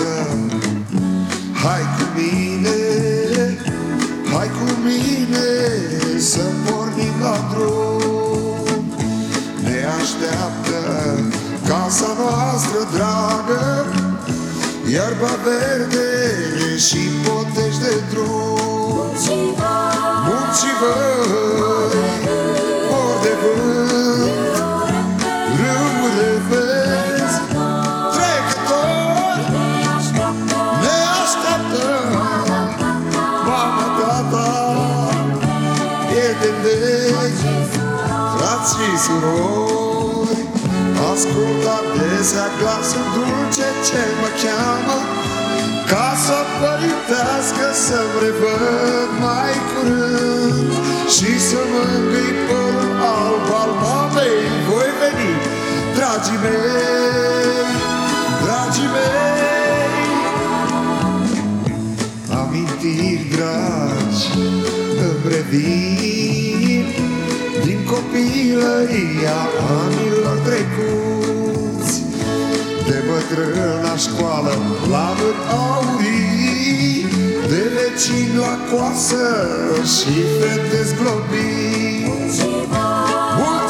acasă Hai cu mine, hai cu mine Să pornim la drum. Ne așteaptă casa noastră dragă Iarba verde și potești de drum. Frați și surori Ascult adesea glasul dulce ce mă cheamă Ca să părintească să-mi revăd mai curând. Și să mă îngâi părul alb al mamei Voi veni, dragii mei, dragii mei. Amintiri dragi îmi revin. Din copilăria anilor trecuți. De bătrân la școală, la aurii De vecini la coasă și fete zglobiți. Mulți